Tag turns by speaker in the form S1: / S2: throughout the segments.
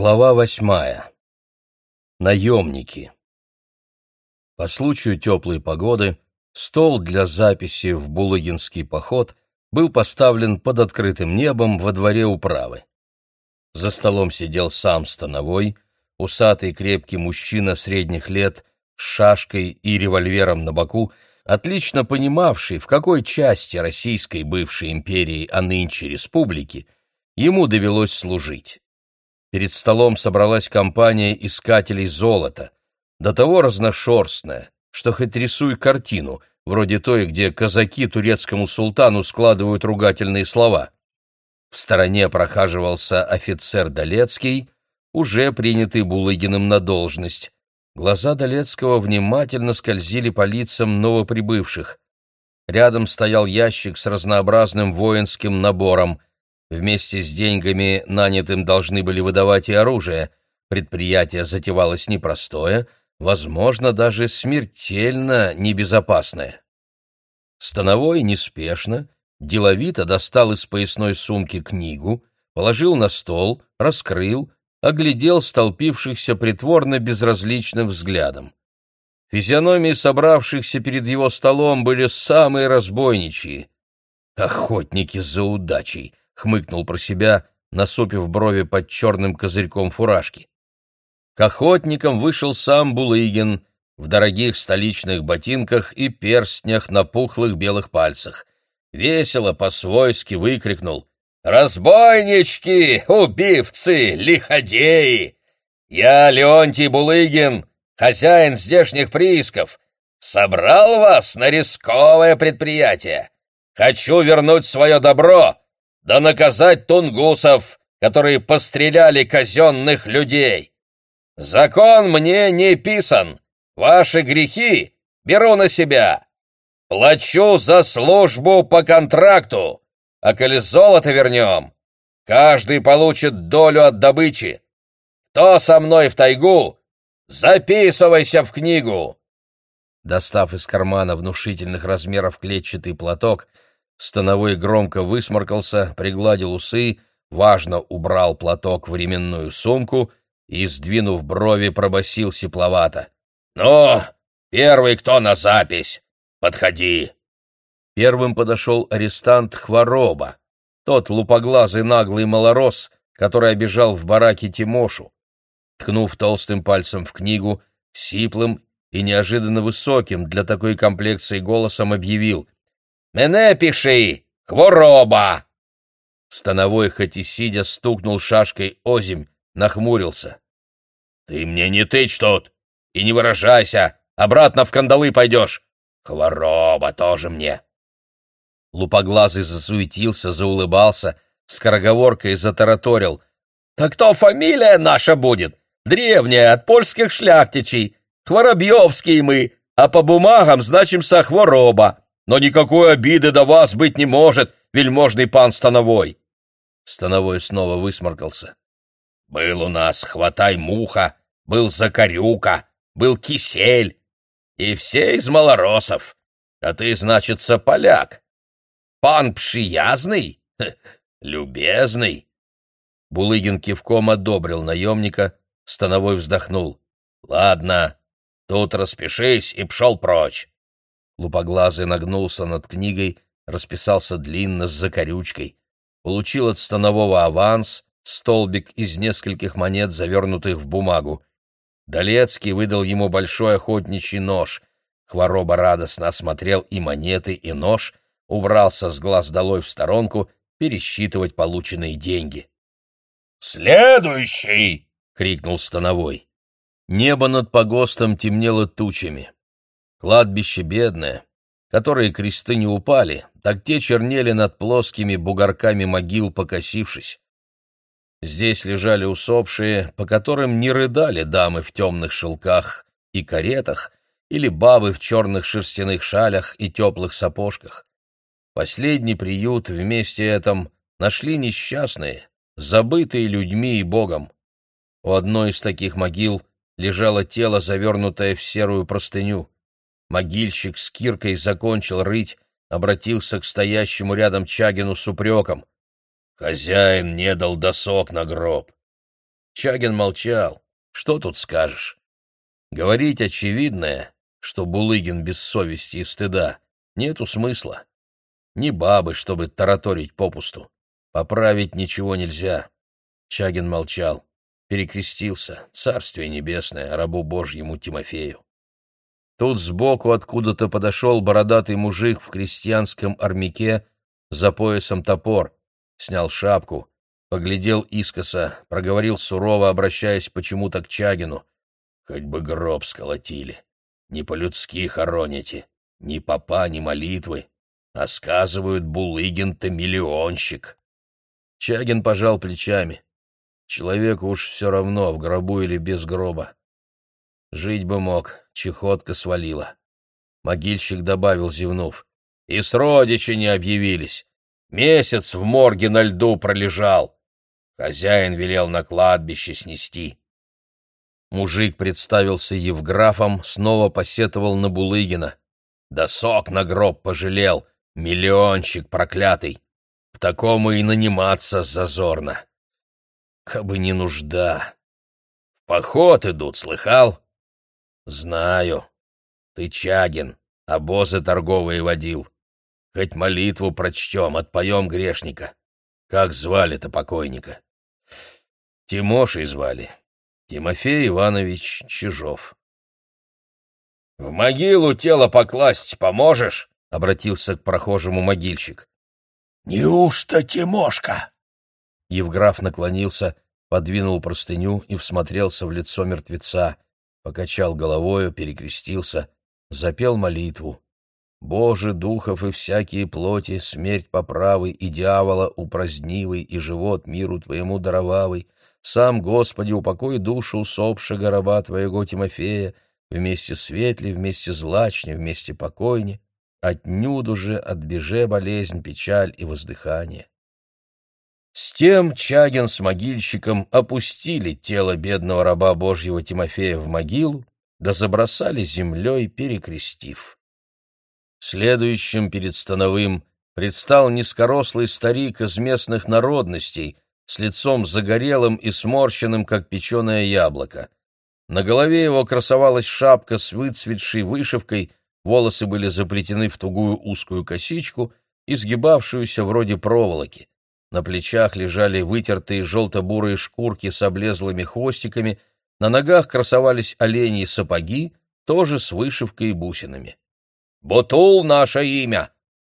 S1: Глава восьмая. Наемники. По случаю теплой погоды стол для записи в Булыгинский поход был поставлен под открытым небом во дворе управы. За столом сидел сам Становой, усатый крепкий мужчина средних лет с шашкой и револьвером на боку, отлично понимавший, в какой части российской бывшей империи, а нынче республики, ему довелось служить. Перед столом собралась компания искателей золота, до того разношерстная, что хоть рисуй картину, вроде той, где казаки турецкому султану складывают ругательные слова. В стороне прохаживался офицер Долецкий, уже принятый Булыгиным на должность. Глаза Долецкого внимательно скользили по лицам новоприбывших. Рядом стоял ящик с разнообразным воинским набором — Вместе с деньгами нанятым должны были выдавать и оружие. Предприятие затевалось непростое, возможно, даже смертельно небезопасное. Становой неспешно, деловито достал из поясной сумки книгу, положил на стол, раскрыл, оглядел столпившихся притворно безразличным взглядом. Физиономии собравшихся перед его столом были самые разбойничьи. Охотники за удачей, хмыкнул про себя, насупив брови под черным козырьком фуражки. К охотникам вышел сам Булыгин в дорогих столичных ботинках и перстнях на пухлых белых пальцах. Весело по-свойски выкрикнул «Разбойнички, убивцы, лиходеи! Я, Леонтий Булыгин, хозяин здешних приисков, собрал вас на рисковое предприятие. Хочу вернуть свое добро, да наказать тунгусов, которые постреляли казенных людей. Закон мне не писан, ваши грехи беру на себя. Плачу за службу по контракту, а коли золото вернем, каждый получит долю от добычи. Кто со мной в тайгу, записывайся в книгу!» Достав из кармана внушительных размеров клетчатый платок, Становой громко высморкался, пригладил усы, важно убрал платок в ременную сумку и, сдвинув брови, пробасил сепловато. «Ну, первый кто на запись? Подходи!» Первым подошел арестант Хвороба, тот лупоглазый наглый малорос, который обижал в бараке Тимошу. Ткнув толстым пальцем в книгу, сиплым и неожиданно высоким для такой комплекции голосом объявил — Мене пиши! Хвороба!» Становой, хоть и сидя, стукнул шашкой озимь, нахмурился. «Ты мне не тычь тут! И не выражайся! Обратно в кандалы пойдешь! Хвороба тоже мне!» Лупоглазый засуетился, заулыбался, скороговоркой затараторил. «Так кто фамилия наша будет? Древняя, от польских шляхтичей. Хворобьевские мы, а по бумагам значимся Хвороба но никакой обиды до вас быть не может, вельможный пан Становой. Становой снова высморкался. Был у нас хватай муха, был закорюка, был кисель, и все из малоросов. А ты, значится, поляк. Пан пшиязный? Любезный. Булыгин кивком одобрил наемника, Становой вздохнул. «Ладно, тут распишись и пшел прочь. Лупоглазый нагнулся над книгой, расписался длинно с закорючкой. Получил от станового аванс, столбик из нескольких монет, завернутых в бумагу. Долецкий выдал ему большой охотничий нож. Хвороба радостно осмотрел и монеты, и нож, убрался с глаз долой в сторонку пересчитывать полученные деньги. «Следующий!» — крикнул Становой. Небо над погостом темнело тучами. Кладбище бедное, которые кресты не упали, так те чернели над плоскими бугорками могил, покосившись. Здесь лежали усопшие, по которым не рыдали дамы в темных шелках и каретах или бабы в черных шерстяных шалях и теплых сапожках. Последний приют вместе этом нашли несчастные, забытые людьми и Богом. У одной из таких могил лежало тело, завернутое в серую простыню. Могильщик с киркой закончил рыть, обратился к стоящему рядом Чагину с упреком. «Хозяин не дал досок на гроб. Чагин молчал. Что тут скажешь? Говорить очевидное, что Булыгин без совести и стыда, нету смысла. Ни бабы, чтобы тараторить попусту. Поправить ничего нельзя. Чагин молчал, перекрестился, царствие небесное, рабу Божьему Тимофею. Тут сбоку откуда-то подошел бородатый мужик в крестьянском армяке, за поясом топор, снял шапку, поглядел искоса, проговорил сурово, обращаясь почему-то к Чагину. «Хоть бы гроб сколотили, не по-людски хороните, ни попа, ни молитвы, а сказывают, Булыгин-то миллионщик». Чагин пожал плечами. Человеку уж все равно, в гробу или без гроба. Жить бы мог, чехотка свалила. Могильщик добавил, зевнув. И сродичи не объявились. Месяц в морге на льду пролежал. Хозяин велел на кладбище снести. Мужик представился Евграфом, снова посетовал на Булыгина. Да сок на гроб пожалел, миллиончик проклятый. К такому и наниматься зазорно. Кабы не нужда. В поход идут, слыхал? Знаю. Ты Чагин, обозы торговые водил. Хоть молитву прочтем, отпоем грешника. Как звали-то покойника? Тимошей звали. Тимофей Иванович Чижов. «В могилу тело покласть поможешь?» — обратился к прохожему могильщик.
S2: «Неужто Тимошка?»
S1: Евграф наклонился, подвинул простыню и всмотрелся в лицо мертвеца, покачал головою, перекрестился, запел молитву. Боже, духов и всякие плоти, смерть поправы и дьявола упразднивый и живот миру твоему даровавый, сам, Господи, упокой душу усопшего раба Твоего Тимофея, вместе светли, вместе злачне, вместе покойне, отнюду же отбеже болезнь, печаль и воздыхание. С тем Чагин с могильщиком опустили тело бедного раба Божьего Тимофея в могилу, да забросали землей, перекрестив. Следующим перед Становым предстал низкорослый старик из местных народностей, с лицом загорелым и сморщенным, как печеное яблоко. На голове его красовалась шапка с выцветшей вышивкой, волосы были заплетены в тугую узкую косичку, изгибавшуюся вроде проволоки. На плечах лежали вытертые желто-бурые шкурки с облезлыми хвостиками, на ногах красовались оленьи сапоги, тоже с вышивкой и бусинами. «Бутул — наше имя!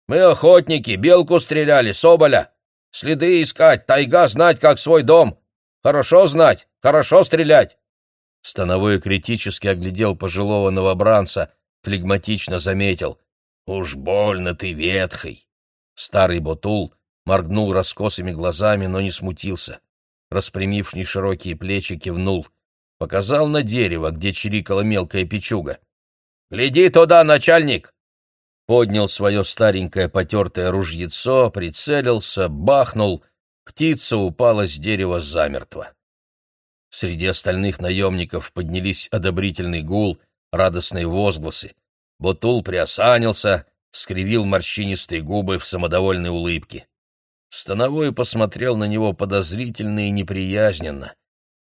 S1: Мы охотники, белку стреляли, соболя! Следы искать, тайга знать, как свой дом! Хорошо знать, хорошо стрелять!» Становой критически оглядел пожилого новобранца, флегматично заметил. «Уж больно ты ветхий!» Старый Бутул моргнул раскосыми глазами, но не смутился. Распрямив неширокие плечи, кивнул. Показал на дерево, где чирикала мелкая печуга. «Гляди туда, начальник! поднял свое старенькое потертое ружьецо, прицелился, бахнул, птица упала с дерева замертво. Среди остальных наемников поднялись одобрительный гул, радостные возгласы. Ботул приосанился, скривил морщинистые губы в самодовольной улыбке. Становой посмотрел на него подозрительно и неприязненно.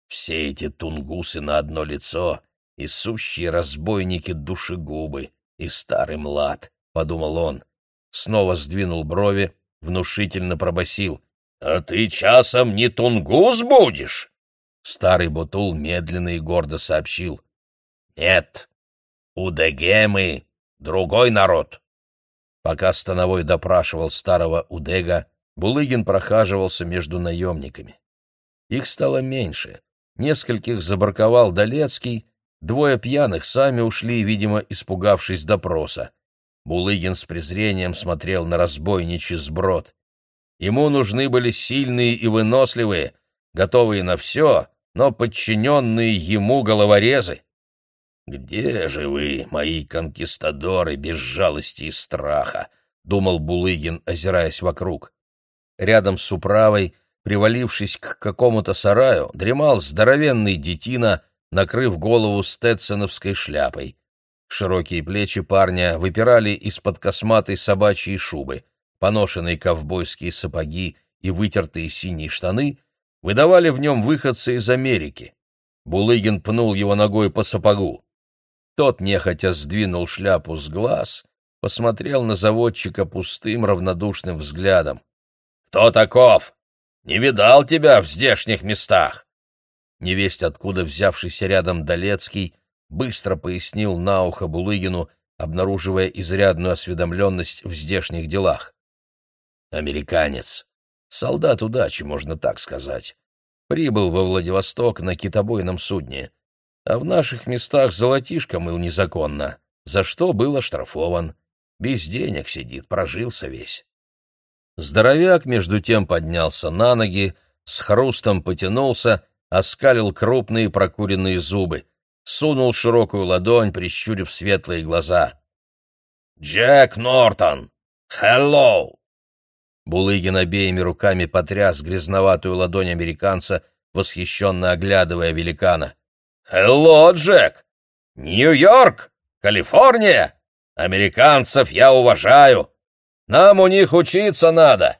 S1: Все эти тунгусы на одно лицо, и сущие разбойники душегубы, и старый млад. — подумал он. Снова сдвинул брови, внушительно пробасил. «А ты часом не тунгус будешь?» Старый Бутул медленно и гордо сообщил. «Нет, у Дегемы другой народ». Пока Становой допрашивал старого Удега, Булыгин прохаживался между наемниками. Их стало меньше. Нескольких забраковал Долецкий, двое пьяных сами ушли, видимо, испугавшись допроса. Булыгин с презрением смотрел на разбойничий сброд. Ему нужны были сильные и выносливые, готовые на все, но подчиненные ему головорезы. «Где же вы, мои конкистадоры, без жалости и страха?» — думал Булыгин, озираясь вокруг. Рядом с управой, привалившись к какому-то сараю, дремал здоровенный детина, накрыв голову стетсоновской шляпой. Широкие плечи парня выпирали из-под косматой собачьей шубы. Поношенные ковбойские сапоги и вытертые синие штаны выдавали в нем выходцы из Америки. Булыгин пнул его ногой по сапогу. Тот нехотя сдвинул шляпу с глаз, посмотрел на заводчика пустым равнодушным взглядом. «Кто таков? Не видал тебя в здешних местах!» Невесть, откуда взявшийся рядом Долецкий, быстро пояснил на ухо Булыгину, обнаруживая изрядную осведомленность в здешних делах. «Американец. Солдат удачи, можно так сказать. Прибыл во Владивосток на китобойном судне. А в наших местах золотишко мыл незаконно, за что был оштрафован. Без денег сидит, прожился весь». Здоровяк, между тем, поднялся на ноги, с хрустом потянулся, оскалил крупные прокуренные зубы, сунул широкую ладонь, прищурив светлые глаза. «Джек Нортон! Хеллоу!» Булыгин обеими руками потряс грязноватую ладонь американца, восхищенно оглядывая великана. «Хелло, Джек! Нью-Йорк! Калифорния! Американцев я уважаю! Нам у них учиться надо!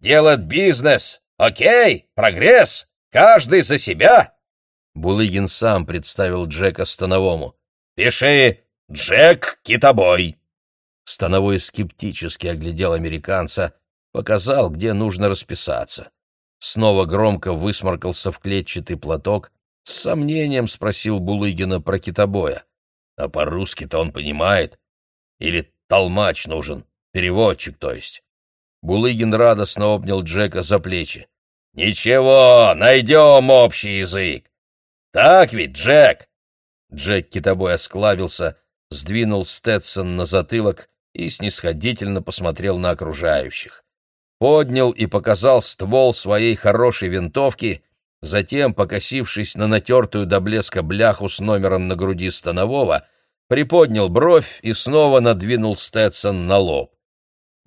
S1: Делать бизнес! Окей, прогресс! Каждый за себя!» Булыгин сам представил Джека Становому. «Пиши «Джек Китобой». Становой скептически оглядел американца, показал, где нужно расписаться. Снова громко высморкался в клетчатый платок, с сомнением спросил Булыгина про китобоя. «А по-русски-то он понимает? Или толмач нужен? Переводчик, то есть?» Булыгин радостно обнял Джека за плечи. «Ничего, найдем общий язык. Так ведь, Джек?» Джек китобой осклабился, сдвинул Сtetson на затылок и снисходительно посмотрел на окружающих. Поднял и показал ствол своей хорошей винтовки, затем, покосившись на натертую до блеска бляху с номером на груди Станового, приподнял бровь и снова надвинул Сtetson на лоб.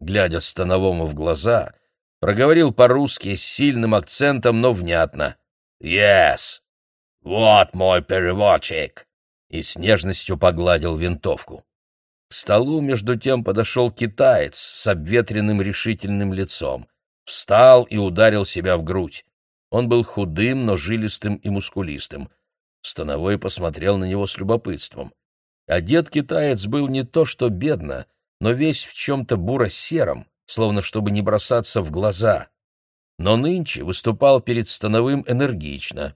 S1: Глядя Становому в глаза, проговорил по-русски с сильным акцентом, но внятно. «Yes! Вот мой переводчик!» И с нежностью погладил винтовку. К столу между тем подошел китаец с обветренным решительным лицом. Встал и ударил себя в грудь. Он был худым, но жилистым и мускулистым. Становой посмотрел на него с любопытством. Одет китаец был не то что бедно, но весь в чем-то буро-сером, словно чтобы не бросаться в глаза. Но нынче выступал перед Становым энергично.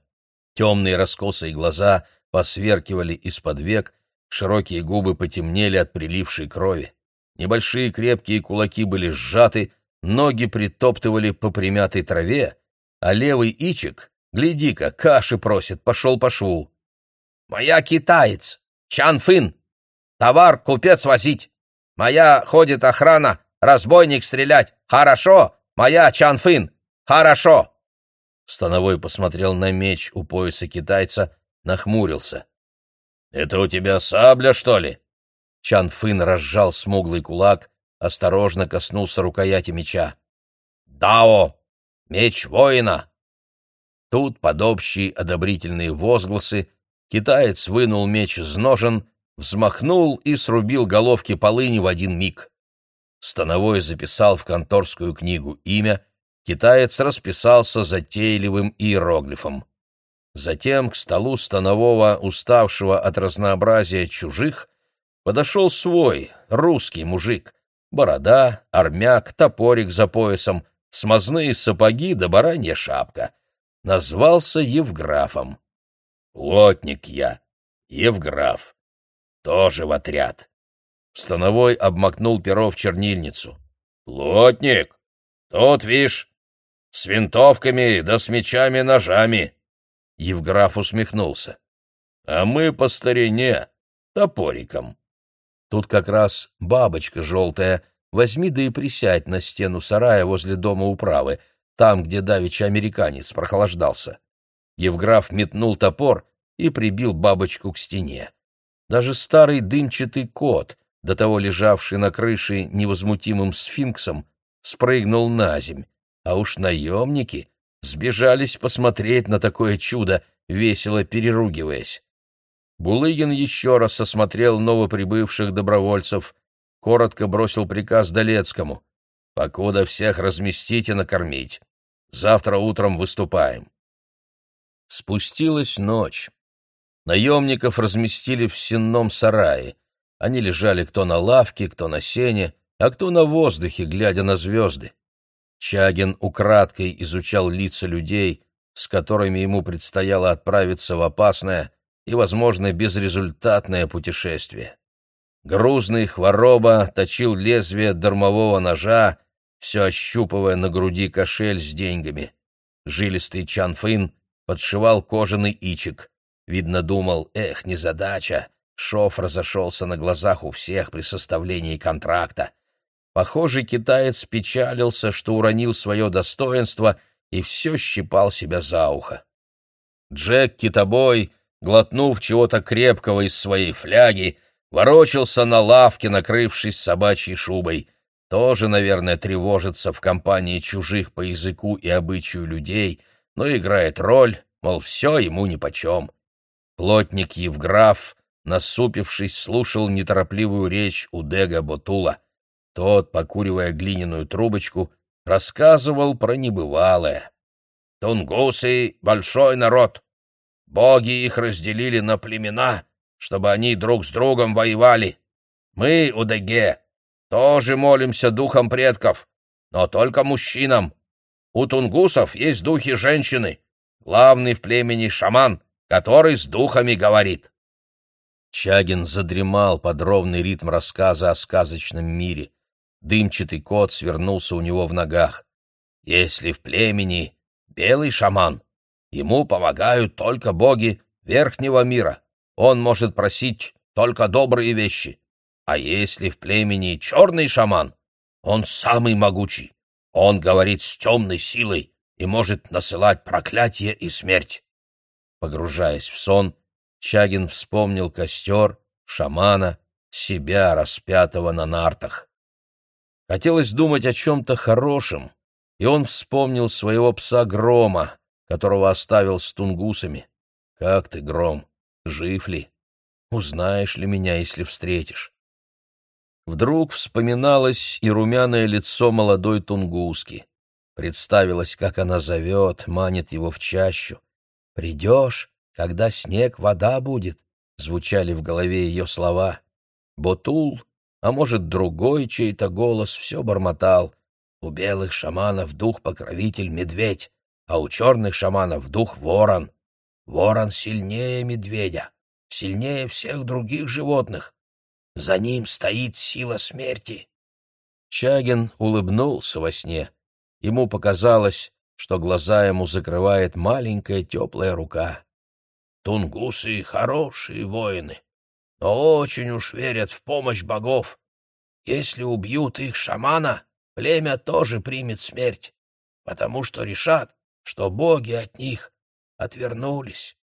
S1: Темные раскосые глаза посверкивали из-под век, широкие губы потемнели от прилившей крови. Небольшие крепкие кулаки были сжаты, ноги притоптывали по примятой траве, а левый ичик, гляди-ка, каши просит, пошел по шву. «Моя китаец! Чан Фын! Товар купец возить! Моя ходит охрана, Разбойник стрелять! Хорошо! Моя Чанфын! Хорошо!» Становой посмотрел на меч у пояса китайца, нахмурился. «Это у тебя сабля, что ли?» Чан Фын разжал смуглый кулак, осторожно коснулся рукояти меча. «Дао! Меч воина!» Тут, под общие одобрительные возгласы, китаец вынул меч из ножен, взмахнул и срубил головки полыни в один миг. Становой записал в конторскую книгу имя, китаец расписался затейливым иероглифом. Затем к столу Станового, уставшего от разнообразия чужих, подошел свой, русский мужик. Борода, армяк, топорик за поясом, смазные сапоги да баранья шапка. Назвался Евграфом. Плотник я, Евграф. Тоже в отряд. Становой обмакнул перо в чернильницу. «Плотник! Тут, вишь, с винтовками да с мечами-ножами!» Евграф усмехнулся. «А мы по старине, топориком». Тут как раз бабочка желтая. Возьми да и присядь на стену сарая возле дома управы, там, где давеча американец прохлаждался. Евграф метнул топор и прибил бабочку к стене. Даже старый дымчатый кот, до того лежавший на крыше невозмутимым сфинксом, спрыгнул на земь, а уж наемники сбежались посмотреть на такое чудо, весело переругиваясь. Булыгин еще раз осмотрел новоприбывших добровольцев, коротко бросил приказ Долецкому. «Покуда всех разместить и накормить. Завтра утром выступаем. Спустилась ночь. Наемников разместили в сенном сарае. Они лежали кто на лавке, кто на сене, а кто на воздухе, глядя на звезды. Чагин украдкой изучал лица людей, с которыми ему предстояло отправиться в опасное и, возможно, безрезультатное путешествие. Грузный хвороба точил лезвие дармового ножа, все ощупывая на груди кошель с деньгами. Жилистый Чанфын подшивал кожаный ичик. Видно, думал, эх, незадача, шов разошелся на глазах у всех при составлении контракта. Похоже, китаец печалился, что уронил свое достоинство и все щипал себя за ухо. Джек Китобой, глотнув чего-то крепкого из своей фляги, ворочался на лавке, накрывшись собачьей шубой. Тоже, наверное, тревожится в компании чужих по языку и обычаю людей, но играет роль, мол, все ему нипочем. Плотник Евграф, насупившись, слушал неторопливую речь у Дега Ботула. Тот, покуривая глиняную трубочку, рассказывал про небывалое. «Тунгусы — большой народ. Боги их разделили на племена, чтобы они друг с другом воевали. Мы, у Деге, тоже молимся духам предков, но только мужчинам. У тунгусов есть духи женщины, главный в племени шаман, который с духами говорит. Чагин задремал под ровный ритм рассказа о сказочном мире. Дымчатый кот свернулся у него в ногах. Если в племени белый шаман, ему помогают только боги верхнего мира. Он может просить только добрые вещи. А если в племени черный шаман, он самый могучий. Он говорит с темной силой и может насылать проклятие и смерть. Погружаясь в сон, Чагин вспомнил костер, шамана, себя, распятого на нартах. Хотелось думать о чем-то хорошем, и он вспомнил своего пса Грома, которого оставил с тунгусами. «Как ты, Гром? Жив ли? Узнаешь ли меня, если встретишь?» Вдруг вспоминалось и румяное лицо молодой тунгуски. Представилось, как она зовет, манит его в чащу. «Придешь, когда снег, вода будет», — звучали в голове ее слова. Ботул а может, другой чей-то голос все бормотал. У белых шаманов дух-покровитель — медведь, а у черных шаманов дух — ворон. Ворон сильнее медведя, сильнее всех других животных. За ним стоит сила смерти. Чагин улыбнулся во сне. Ему показалось, что глаза ему закрывает маленькая теплая рука. Тунгусы — хорошие воины, но очень уж верят в помощь богов. Если убьют их шамана, племя тоже примет смерть, потому что решат, что боги от них отвернулись.